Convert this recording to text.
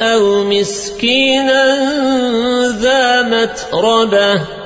أو مسكينا ذا متربة.